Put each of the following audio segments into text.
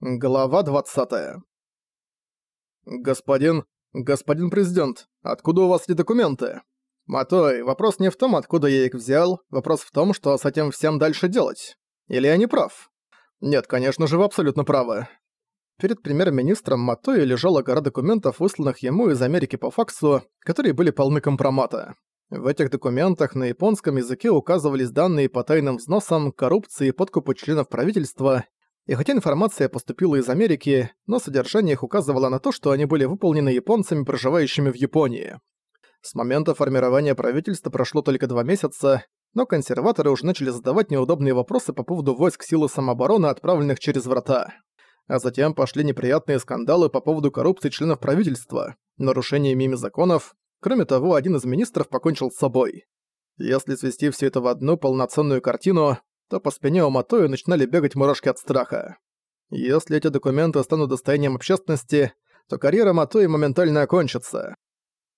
Глава 20. Господин, господин президент, откуда у вас эти документы? Матой, вопрос не в том, откуда я их взял, вопрос в том, что с этим всем дальше делать. Или я не прав? Нет, конечно же, вы абсолютно правы. Перед премьер-министром Матои лежала гора документов, высланных ему из Америки по факсу, которые были полны компромата. В этих документах на японском языке указывались данные по тайным взносам, коррупции и подкупу членов правительства, и хотя информация поступила из Америки, но содержание их указывало на то, что они были выполнены японцами, проживающими в Японии. С момента формирования правительства прошло только два месяца, но консерваторы уже начали задавать неудобные вопросы по поводу войск силы самообороны, отправленных через врата. А затем пошли неприятные скандалы по поводу коррупции членов правительства, нарушениями ими законов. Кроме того, один из министров покончил с собой. Если свести все это в одну полноценную картину, то по спине у Матои начинали бегать мурашки от страха. Если эти документы станут достоянием общественности, то карьера Матои моментально окончится.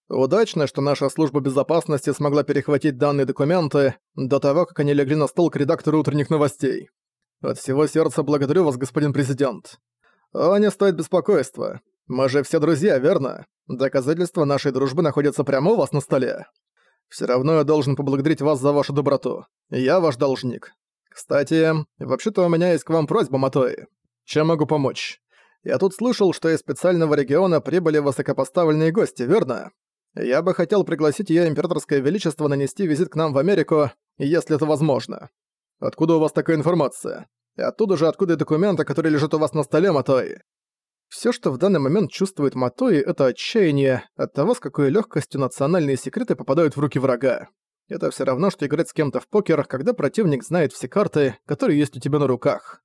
Удачно, что наша служба безопасности смогла перехватить данные документы до того, как они легли на стол к редактору утренних новостей. От всего сердца благодарю вас, господин президент. О, не стоит беспокойства. Мы же все друзья, верно? Доказательства нашей дружбы находятся прямо у вас на столе. Все равно я должен поблагодарить вас за вашу доброту. Я ваш должник. «Кстати, вообще-то у меня есть к вам просьба, Матои. Чем могу помочь? Я тут слышал, что из специального региона прибыли высокопоставленные гости, верно? Я бы хотел пригласить её императорское величество нанести визит к нам в Америку, если это возможно. Откуда у вас такая информация? И оттуда же откуда и документы, которые лежат у вас на столе, Матои?» Всё, что в данный момент чувствует Матои, это отчаяние от того, с какой лёгкостью национальные секреты попадают в руки врага. Это все равно, что играть с кем-то в покер, когда противник знает все карты, которые есть у тебя на руках.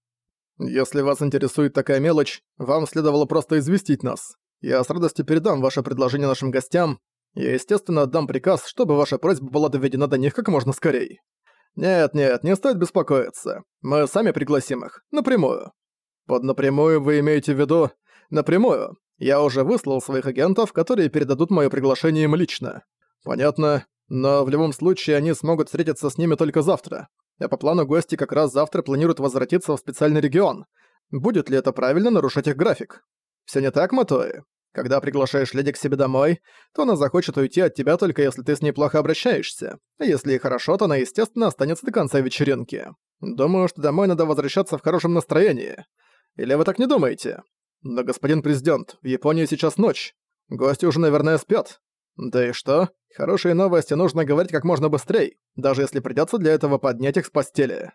Если вас интересует такая мелочь, вам следовало просто известить нас. Я с радостью передам ваше предложение нашим гостям. Я, естественно, отдам приказ, чтобы ваша просьба была доведена до них как можно скорее. Нет-нет, не стоит беспокоиться. Мы сами пригласим их. Напрямую. Под напрямую вы имеете в виду... Напрямую. Я уже выслал своих агентов, которые передадут мое приглашение им лично. Понятно. Но в любом случае они смогут встретиться с ними только завтра. А по плану гости как раз завтра планируют возвратиться в специальный регион. Будет ли это правильно нарушать их график? Все не так, Матои? Когда приглашаешь леди к себе домой, то она захочет уйти от тебя только если ты с ней плохо обращаешься. А если и хорошо, то она, естественно, останется до конца вечеринки. Думаю, что домой надо возвращаться в хорошем настроении. Или вы так не думаете? Но, господин президент, в Японии сейчас ночь. Гости уже, наверное, спят. Да и что? Хорошие новости нужно говорить как можно быстрее, даже если придётся для этого поднять их с постели.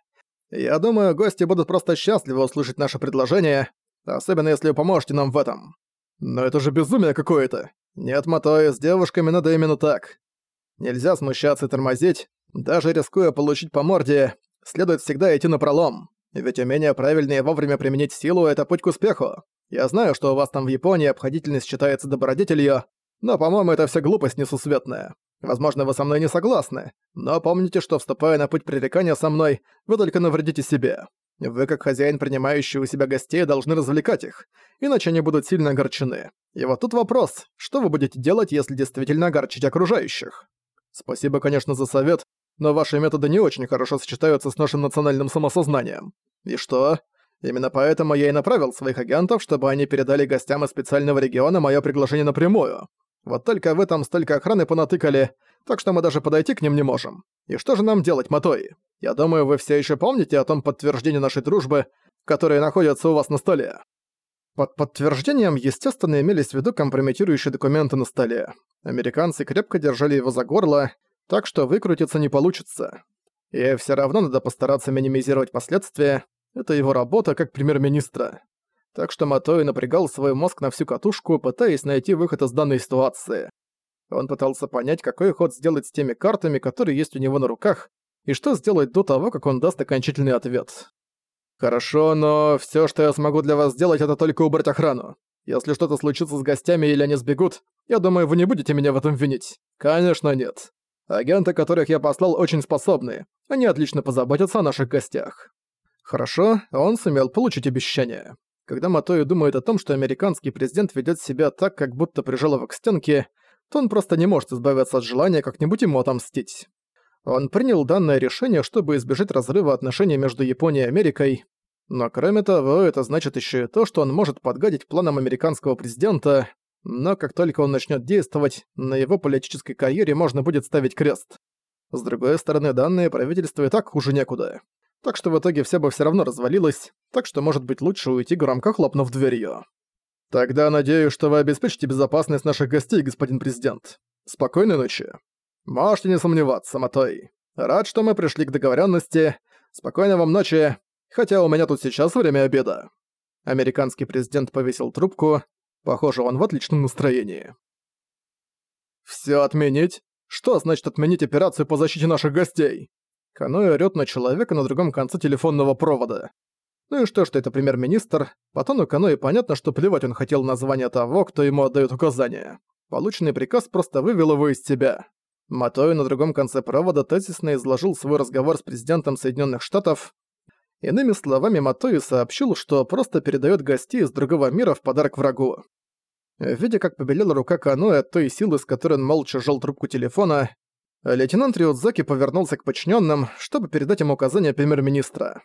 Я думаю, гости будут просто счастливы услышать наше предложение, особенно если вы поможете нам в этом. Но это же безумие какое-то. Нет, Матои, с девушками надо именно так. Нельзя смущаться и тормозить, даже рискуя получить по морде, следует всегда идти напролом. Ведь умение правильно и вовремя применить силу — это путь к успеху. Я знаю, что у вас там в Японии обходительность считается добродетелью, но, по-моему, это вся глупость несусветная. Возможно, вы со мной не согласны, но помните, что, вступая на путь пререкания со мной, вы только навредите себе. Вы, как хозяин, принимающий у себя гостей, должны развлекать их, иначе они будут сильно огорчены. И вот тут вопрос, что вы будете делать, если действительно огорчить окружающих? Спасибо, конечно, за совет, но ваши методы не очень хорошо сочетаются с нашим национальным самосознанием. И что? Именно поэтому я и направил своих агентов, чтобы они передали гостям из специального региона мое приглашение напрямую. Вот только в этом столько охраны понатыкали, так что мы даже подойти к ним не можем. И что же нам делать, Матои? Я думаю, вы все еще помните о том подтверждении нашей дружбы, которое находится у вас на столе. Под подтверждением, естественно, имелись в виду компрометирующие документы на столе. Американцы крепко держали его за горло, так что выкрутиться не получится. И все равно надо постараться минимизировать последствия. Это его работа как премьер-министра так что Матои напрягал свой мозг на всю катушку, пытаясь найти выход из данной ситуации. Он пытался понять, какой ход сделать с теми картами, которые есть у него на руках, и что сделать до того, как он даст окончательный ответ. «Хорошо, но все, что я смогу для вас сделать, это только убрать охрану. Если что-то случится с гостями или они сбегут, я думаю, вы не будете меня в этом винить. Конечно, нет. Агенты, которых я послал, очень способны. Они отлично позаботятся о наших гостях». Хорошо, он сумел получить обещание. Когда Матои думает о том, что американский президент ведет себя так, как будто прижал его к стенке, то он просто не может избавиться от желания как-нибудь ему отомстить. Он принял данное решение, чтобы избежать разрыва отношений между Японией и Америкой. Но кроме того, это значит еще и то, что он может подгадить планам американского президента, но как только он начнет действовать, на его политической карьере можно будет ставить крест. С другой стороны, данное правительство и так хуже некуда. Так что в итоге все бы все равно развалилось, так что может быть лучше уйти громко хлопнув дверью. Тогда надеюсь, что вы обеспечите безопасность наших гостей, господин президент. Спокойной ночи. Можете не сомневаться, Матой. Рад, что мы пришли к договоренности. Спокойной вам ночи, хотя у меня тут сейчас время обеда. Американский президент повесил трубку. Похоже, он в отличном настроении. Все отменить? Что значит отменить операцию по защите наших гостей? Каноэ орёт на человека на другом конце телефонного провода. Ну и что, что это премьер-министр? По тону Каноэ понятно, что плевать он хотел название того, кто ему отдает указания. Полученный приказ просто вывел его из себя. Матоэ на другом конце провода тезисно изложил свой разговор с президентом Соединенных Штатов. Иными словами, Матоэ сообщил, что просто передает гостей из другого мира в подарок врагу. Видя, как побелела рука Каноэ от той силы, с которой он молча жал трубку телефона, лейтенант Риудзаки повернулся к подчиненным, чтобы передать им указания премьер-министра.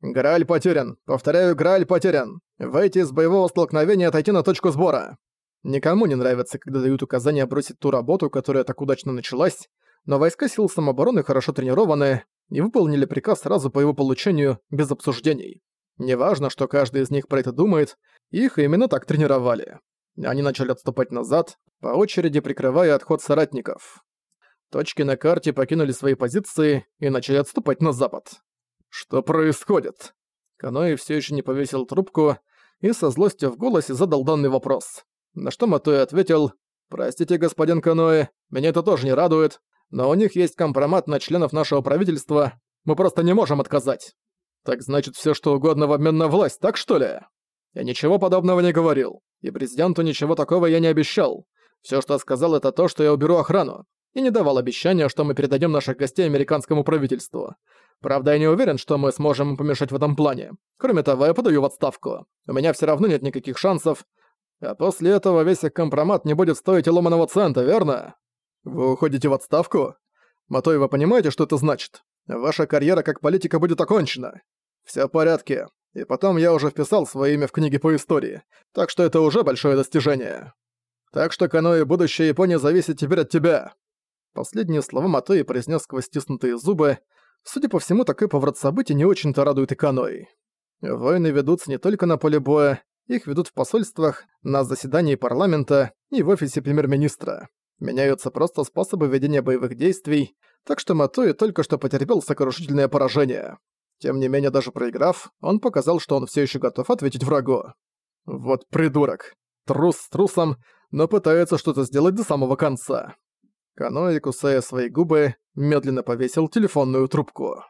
«Грааль потерян. Повторяю, Грааль потерян. Выйти из боевого столкновения и отойти на точку сбора». Никому не нравится, когда дают указания бросить ту работу, которая так удачно началась, но войска сил самообороны хорошо тренированы и выполнили приказ сразу по его получению, без обсуждений. Неважно, что каждый из них про это думает, их именно так тренировали. Они начали отступать назад, по очереди прикрывая отход соратников. Точки на карте покинули свои позиции и начали отступать на запад. «Что происходит?» Каноэ все еще не повесил трубку и со злостью в голосе задал данный вопрос. На что Матуэ ответил, «Простите, господин Каноэ, меня это тоже не радует, но у них есть компромат на членов нашего правительства, мы просто не можем отказать». «Так значит, все что угодно в обмен на власть, так что ли?» «Я ничего подобного не говорил, и президенту ничего такого я не обещал. Все, что сказал, это то, что я уберу охрану, и не давал обещания, что мы передадим наших гостей американскому правительству. Правда, я не уверен, что мы сможем помешать в этом плане. Кроме того, я подаю в отставку. У меня все равно нет никаких шансов. А после этого весь их компромат не будет стоить и ломаного цента, верно? Вы уходите в отставку? Матой, вы понимаете, что это значит? Ваша карьера как политика будет окончена. Все в порядке. И потом я уже вписал свое имя в книги по истории, так что это уже большое достижение. Так что Каноэ будущее Японии зависит теперь от тебя. Последние слова Матои произнес сквозь стиснутые зубы, Судя по всему, такой поворот событий не очень-то радует Иканой. Войны ведутся не только на поле боя, их ведут в посольствах, на заседании парламента и в офисе премьер-министра. Меняются просто способы ведения боевых действий, так что Матуи только что потерпел сокрушительное поражение. Тем не менее, даже проиграв, он показал, что он все еще готов ответить врагу. Вот придурок. Трус с трусом, но пытается что-то сделать до самого конца. Каноэ, кусая свои губы, медленно повесил телефонную трубку.